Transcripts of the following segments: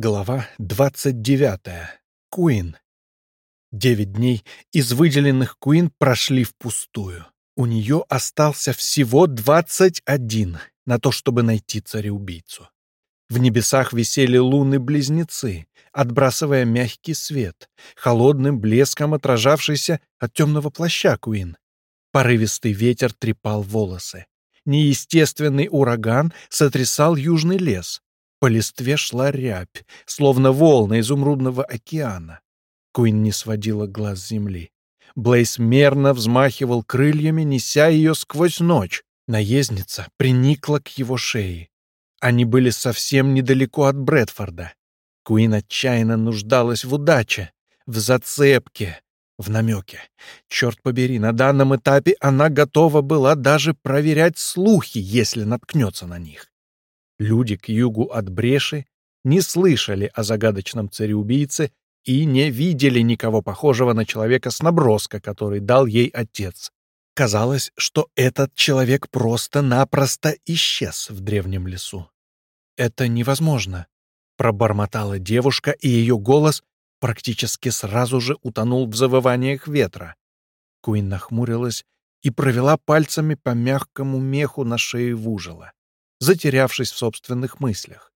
Глава 29. Куин. Девять дней из выделенных Куин прошли впустую. У нее остался всего 21 на то, чтобы найти цареубийцу. В небесах висели луны-близнецы, отбрасывая мягкий свет, холодным блеском отражавшийся от темного плаща Куин. Порывистый ветер трепал волосы. Неестественный ураган сотрясал южный лес. По листве шла рябь, словно волна изумрудного океана. Куин не сводила глаз с земли. Блейс мерно взмахивал крыльями, неся ее сквозь ночь. Наездница приникла к его шее. Они были совсем недалеко от Брэдфорда. Куин отчаянно нуждалась в удаче, в зацепке, в намеке. Черт побери, на данном этапе она готова была даже проверять слухи, если наткнется на них. Люди к югу от Бреши не слышали о загадочном цареубийце и не видели никого похожего на человека с наброска, который дал ей отец. Казалось, что этот человек просто-напросто исчез в древнем лесу. «Это невозможно», — пробормотала девушка, и ее голос практически сразу же утонул в завываниях ветра. Куин нахмурилась и провела пальцами по мягкому меху на шее Вужела затерявшись в собственных мыслях.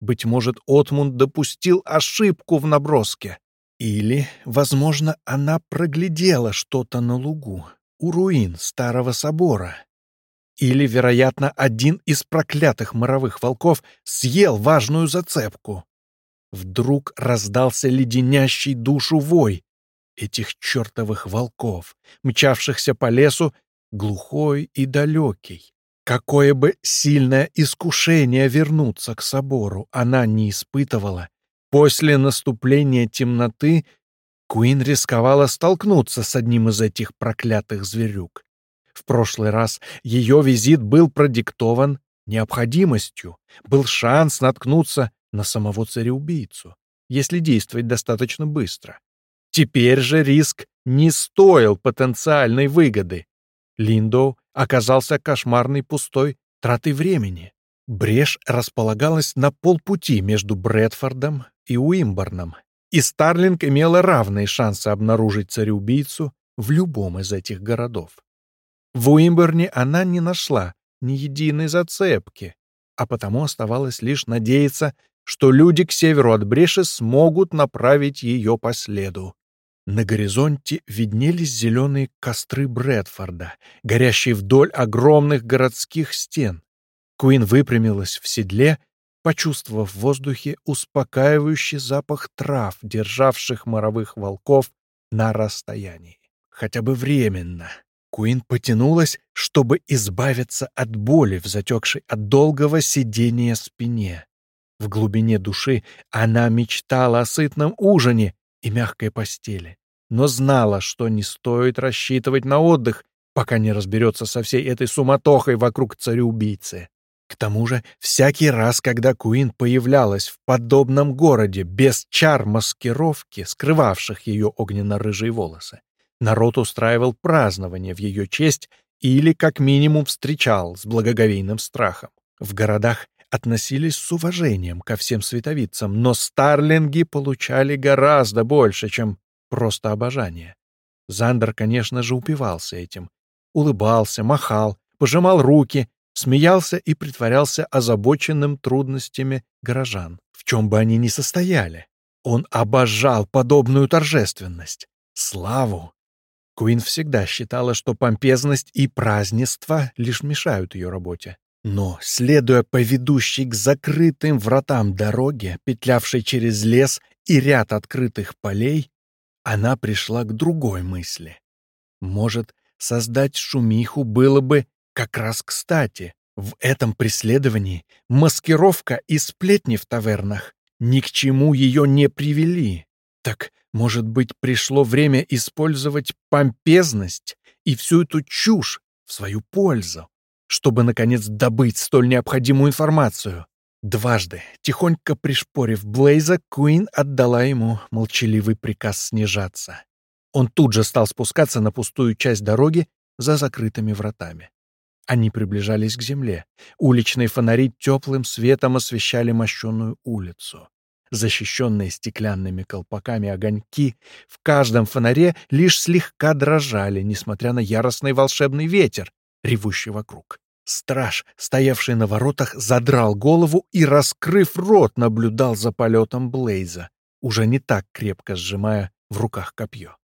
Быть может, Отмунд допустил ошибку в наброске. Или, возможно, она проглядела что-то на лугу, у руин старого собора. Или, вероятно, один из проклятых моровых волков съел важную зацепку. Вдруг раздался леденящий душу вой этих чертовых волков, мчавшихся по лесу, глухой и далекий, Какое бы сильное искушение вернуться к собору она не испытывала, после наступления темноты Куин рисковала столкнуться с одним из этих проклятых зверюк. В прошлый раз ее визит был продиктован необходимостью, был шанс наткнуться на самого цареубийцу, если действовать достаточно быстро. Теперь же риск не стоил потенциальной выгоды. Линдоу оказался кошмарной пустой тратой времени. Брешь располагалась на полпути между Брэдфордом и Уимборном, и Старлинг имела равные шансы обнаружить цареубийцу в любом из этих городов. В Уимборне она не нашла ни единой зацепки, а потому оставалось лишь надеяться, что люди к северу от Бреши смогут направить ее по следу. На горизонте виднелись зеленые костры Брэдфорда, горящие вдоль огромных городских стен. Куин выпрямилась в седле, почувствовав в воздухе успокаивающий запах трав, державших моровых волков на расстоянии. Хотя бы временно. Куин потянулась, чтобы избавиться от боли в затекшей от долгого сидения спине. В глубине души она мечтала о сытном ужине, и мягкой постели, но знала, что не стоит рассчитывать на отдых, пока не разберется со всей этой суматохой вокруг цареубийцы. К тому же, всякий раз, когда Куин появлялась в подобном городе без чар маскировки, скрывавших ее огненно-рыжие волосы, народ устраивал празднование в ее честь или, как минимум, встречал с благоговейным страхом. В городах относились с уважением ко всем световицам, но старлинги получали гораздо больше, чем просто обожание. Зандер, конечно же, упивался этим. Улыбался, махал, пожимал руки, смеялся и притворялся озабоченным трудностями горожан, в чем бы они ни состояли. Он обожал подобную торжественность, славу. Куин всегда считала, что помпезность и празднество лишь мешают ее работе. Но, следуя по ведущей к закрытым вратам дороге, петлявшей через лес и ряд открытых полей, она пришла к другой мысли. Может, создать шумиху было бы как раз кстати. В этом преследовании маскировка и сплетни в тавернах ни к чему ее не привели. Так, может быть, пришло время использовать помпезность и всю эту чушь в свою пользу? чтобы, наконец, добыть столь необходимую информацию. Дважды, тихонько пришпорив Блейза, Куин отдала ему молчаливый приказ снижаться. Он тут же стал спускаться на пустую часть дороги за закрытыми вратами. Они приближались к земле. Уличные фонари теплым светом освещали мощенную улицу. защищенные стеклянными колпаками огоньки, в каждом фонаре лишь слегка дрожали, несмотря на яростный волшебный ветер, ревущий вокруг. Страж, стоявший на воротах, задрал голову и, раскрыв рот, наблюдал за полетом Блейза, уже не так крепко сжимая в руках копье.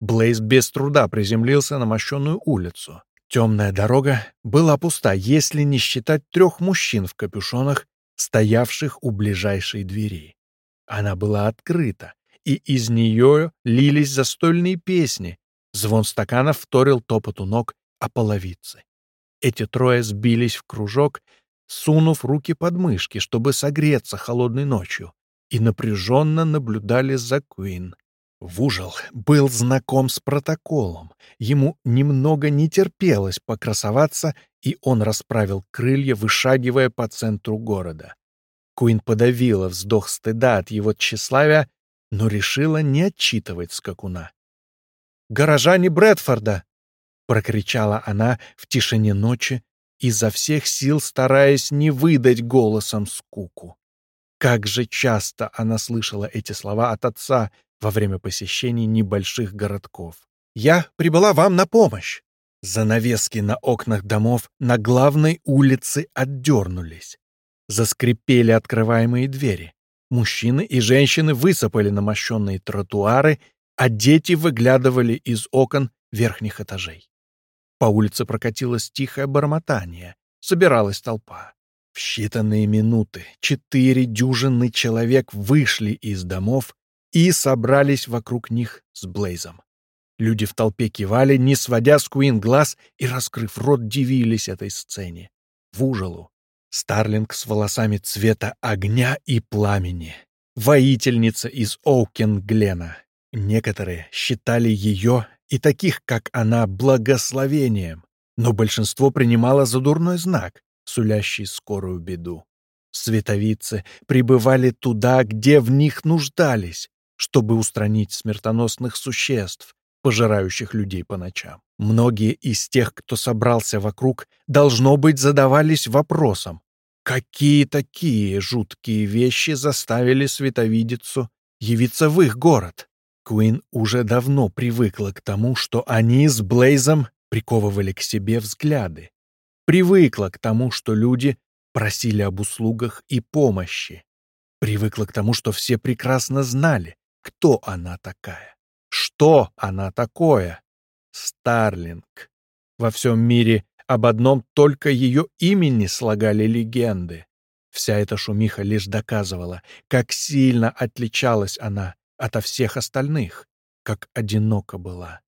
Блейз без труда приземлился на мощенную улицу. Темная дорога была пуста, если не считать трех мужчин в капюшонах, стоявших у ближайшей двери. Она была открыта, и из нее лились застольные песни. Звон стаканов вторил топоту ног о половице. Эти трое сбились в кружок, сунув руки под мышки, чтобы согреться холодной ночью, и напряженно наблюдали за Куин. Вужел был знаком с протоколом. Ему немного не терпелось покрасоваться, и он расправил крылья, вышагивая по центру города. Куин подавила вздох стыда от его тщеславия, но решила не отчитывать скакуна. «Горожане Брэдфорда!» Прокричала она в тишине ночи, изо всех сил стараясь не выдать голосом скуку. Как же часто она слышала эти слова от отца во время посещений небольших городков. «Я прибыла вам на помощь!» Занавески на окнах домов на главной улице отдернулись. Заскрипели открываемые двери. Мужчины и женщины высыпали на мощенные тротуары, а дети выглядывали из окон верхних этажей. По улице прокатилось тихое бормотание. Собиралась толпа. В считанные минуты четыре дюжины человек вышли из домов и собрались вокруг них с Блейзом. Люди в толпе кивали, не сводя с Куин глаз и, раскрыв рот, дивились этой сцене. В ужалу. Старлинг с волосами цвета огня и пламени. Воительница из Оукен-Глена. Некоторые считали ее и таких, как она, благословением, но большинство принимало за дурной знак, сулящий скорую беду. Световицы прибывали туда, где в них нуждались, чтобы устранить смертоносных существ, пожирающих людей по ночам. Многие из тех, кто собрался вокруг, должно быть, задавались вопросом, какие такие жуткие вещи заставили световидицу явиться в их город. Куин уже давно привыкла к тому, что они с Блейзом приковывали к себе взгляды. Привыкла к тому, что люди просили об услугах и помощи. Привыкла к тому, что все прекрасно знали, кто она такая. Что она такое? Старлинг. Во всем мире об одном только ее имени слагали легенды. Вся эта шумиха лишь доказывала, как сильно отличалась она ото всех остальных, как одиноко была.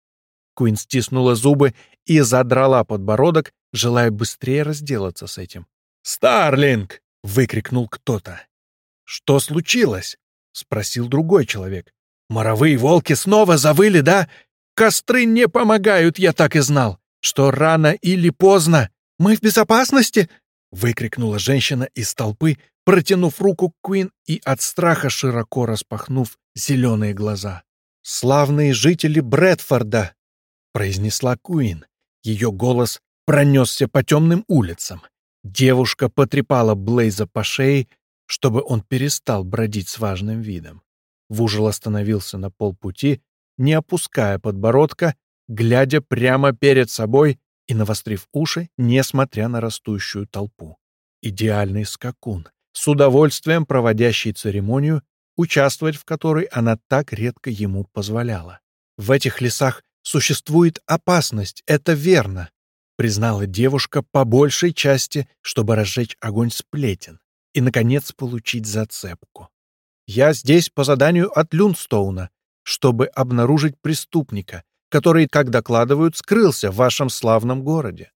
Куин стиснула зубы и задрала подбородок, желая быстрее разделаться с этим. «Старлинг!» — выкрикнул кто-то. «Что случилось?» — спросил другой человек. «Моровые волки снова завыли, да? Костры не помогают, я так и знал. Что рано или поздно мы в безопасности?» — выкрикнула женщина из толпы, протянув руку к Куин и от страха широко распахнув зеленые глаза. «Славные жители Брэдфорда!» — произнесла Куин. Ее голос пронесся по темным улицам. Девушка потрепала Блейза по шее, чтобы он перестал бродить с важным видом. Вужел остановился на полпути, не опуская подбородка, глядя прямо перед собой и навострив уши, несмотря на растущую толпу. Идеальный скакун, с удовольствием проводящий церемонию, участвовать в которой она так редко ему позволяла. «В этих лесах существует опасность, это верно», признала девушка по большей части, чтобы разжечь огонь сплетен и, наконец, получить зацепку. «Я здесь по заданию от Люнстоуна, чтобы обнаружить преступника, который, как докладывают, скрылся в вашем славном городе.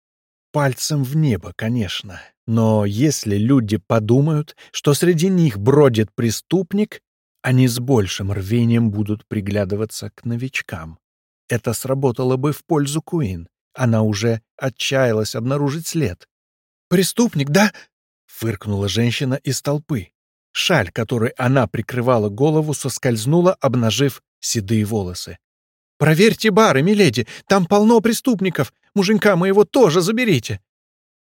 Пальцем в небо, конечно. Но если люди подумают, что среди них бродит преступник, они с большим рвением будут приглядываться к новичкам. Это сработало бы в пользу Куин. Она уже отчаялась обнаружить след. «Преступник, да?» — фыркнула женщина из толпы. Шаль, которой она прикрывала голову, соскользнула, обнажив седые волосы. «Проверьте бары, миледи, там полно преступников. Муженька моего тоже заберите!»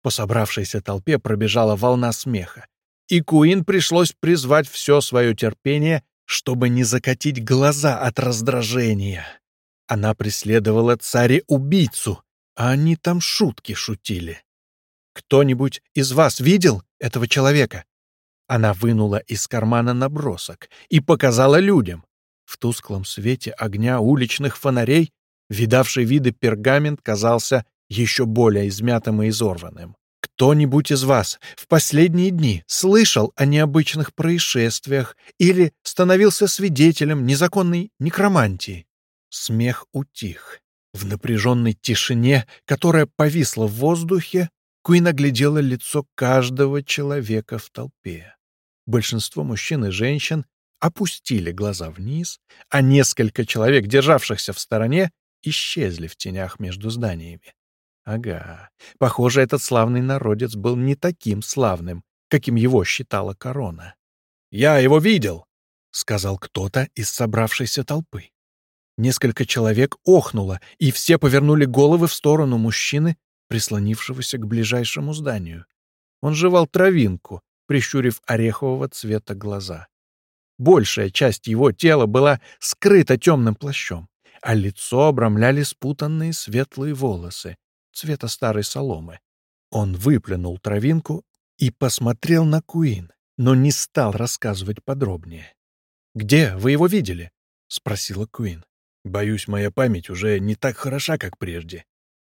По собравшейся толпе пробежала волна смеха. и Куин пришлось призвать все свое терпение, чтобы не закатить глаза от раздражения. Она преследовала царя-убийцу, а они там шутки шутили. «Кто-нибудь из вас видел этого человека?» Она вынула из кармана набросок и показала людям. В тусклом свете огня уличных фонарей видавший виды пергамент казался еще более измятым и изорванным. Кто-нибудь из вас в последние дни слышал о необычных происшествиях или становился свидетелем незаконной некромантии? Смех утих. В напряженной тишине, которая повисла в воздухе, Куин оглядела лицо каждого человека в толпе. Большинство мужчин и женщин опустили глаза вниз, а несколько человек, державшихся в стороне, исчезли в тенях между зданиями. Ага, похоже, этот славный народец был не таким славным, каким его считала корона. «Я его видел!» — сказал кто-то из собравшейся толпы. Несколько человек охнуло, и все повернули головы в сторону мужчины, прислонившегося к ближайшему зданию. Он жевал травинку, прищурив орехового цвета глаза. Большая часть его тела была скрыта темным плащом, а лицо обрамляли спутанные светлые волосы, цвета старой соломы. Он выплюнул травинку и посмотрел на Куин, но не стал рассказывать подробнее. «Где вы его видели?» — спросила Куин. «Боюсь, моя память уже не так хороша, как прежде».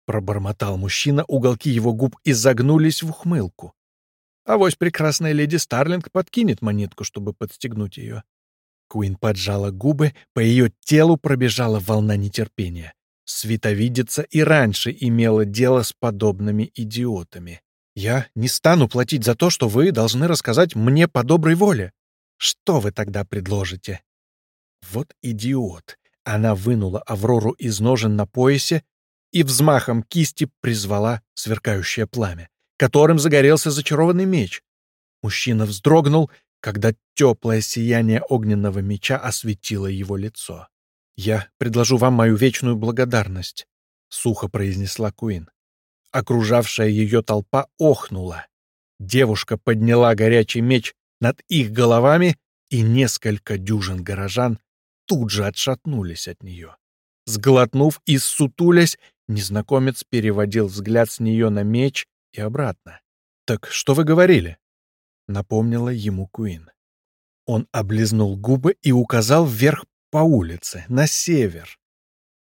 Пробормотал мужчина, уголки его губ изогнулись в ухмылку. Авось прекрасная леди Старлинг подкинет монетку, чтобы подстегнуть ее. Куин поджала губы, по ее телу пробежала волна нетерпения. Световидица и раньше имела дело с подобными идиотами. «Я не стану платить за то, что вы должны рассказать мне по доброй воле. Что вы тогда предложите?» Вот идиот. Она вынула Аврору из ножен на поясе и взмахом кисти призвала сверкающее пламя, которым загорелся зачарованный меч. Мужчина вздрогнул, когда теплое сияние огненного меча осветило его лицо. «Я предложу вам мою вечную благодарность», — сухо произнесла Куин. Окружавшая ее толпа охнула. Девушка подняла горячий меч над их головами, и несколько дюжин горожан тут же отшатнулись от нее. Сглотнув и ссутулясь, незнакомец переводил взгляд с нее на меч и обратно. «Так что вы говорили?» — напомнила ему Куин. Он облизнул губы и указал вверх по улице, на север.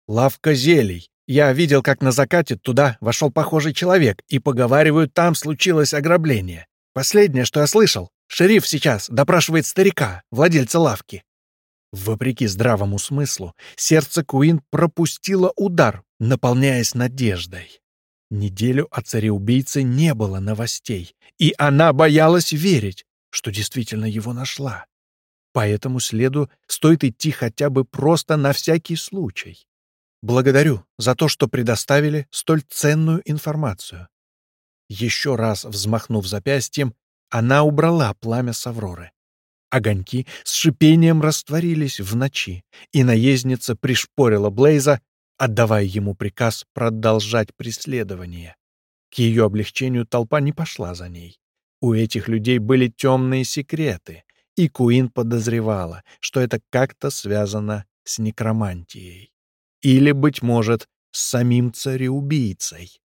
«Лавка зелий. Я видел, как на закате туда вошел похожий человек, и, поговаривают, там случилось ограбление. Последнее, что я слышал, шериф сейчас допрашивает старика, владельца лавки». Вопреки здравому смыслу, сердце Куин пропустило удар, наполняясь надеждой. Неделю о царе-убийце не было новостей, и она боялась верить, что действительно его нашла. По этому следу стоит идти хотя бы просто на всякий случай. Благодарю за то, что предоставили столь ценную информацию. Еще раз взмахнув запястьем, она убрала пламя с Авроры. Огоньки с шипением растворились в ночи, и наездница пришпорила Блейза, отдавая ему приказ продолжать преследование. К ее облегчению толпа не пошла за ней. У этих людей были темные секреты, и Куин подозревала, что это как-то связано с некромантией. Или, быть может, с самим цареубийцей.